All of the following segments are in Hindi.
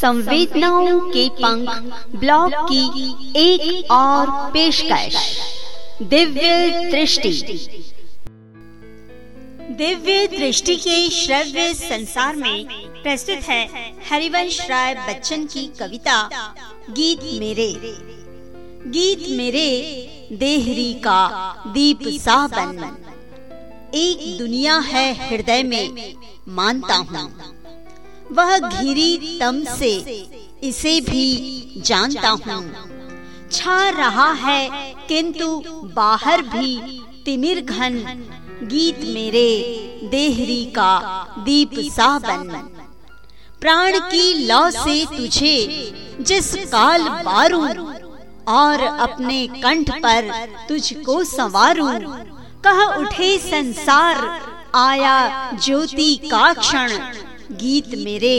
संवेदनाओं के पंख ब्लॉग की एक और पेशकश। दिव्य दृष्टि। दिव्य दृष्टि के श्रव्य संसार में प्रस्तुत है हरिवंश राय बच्चन की कविता, गीत मेरे। गीत मेरे, देहरी का दीप साबन एक दुनिया है हृदय में, मानता हूँ। वह घिरी तम से, इसे भी जानता हूँ। छा रहा है, किंतु बाहर भी तिमिर घन, गीत मेरे देहरी का दीप सा बन। प्राण की लौ से तुझे जिस काल बारू, और अपने कंठ पर तुझको संवारू। कह उठे संसार, आया ज्योति का क्षण गीत मेरे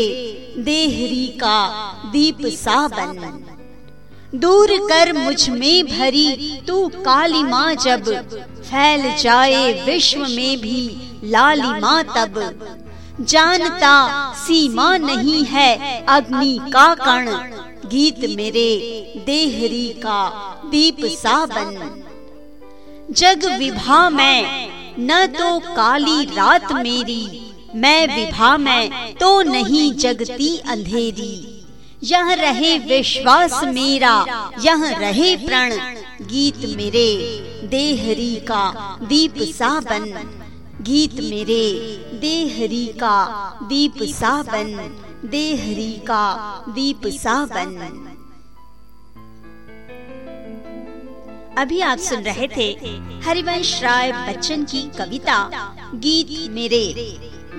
देहरी का दीप सा बन। दूर कर मुझमें भरी तू काली माँ जब, फैल जाए विश्व में भी लाली माँ तब। जानता सीमा नहीं है अग्नि का कण, गीत मेरे देहरी का दीप सा बन। जग विभा में, न तो काली रात मेरी। मैं विभा में तो नहीं जगती अंधेरी। यह रहे विश्वास मेरा, यह रहे प्रण। गीत मेरे देहरी का दीप सा बन गीत मेरे देहरी का दीप सा बन देहरी का दीप सा बन अभी आप सुन रहे थे हरिवंश राय बच्चन की कविता, गीत मेरे।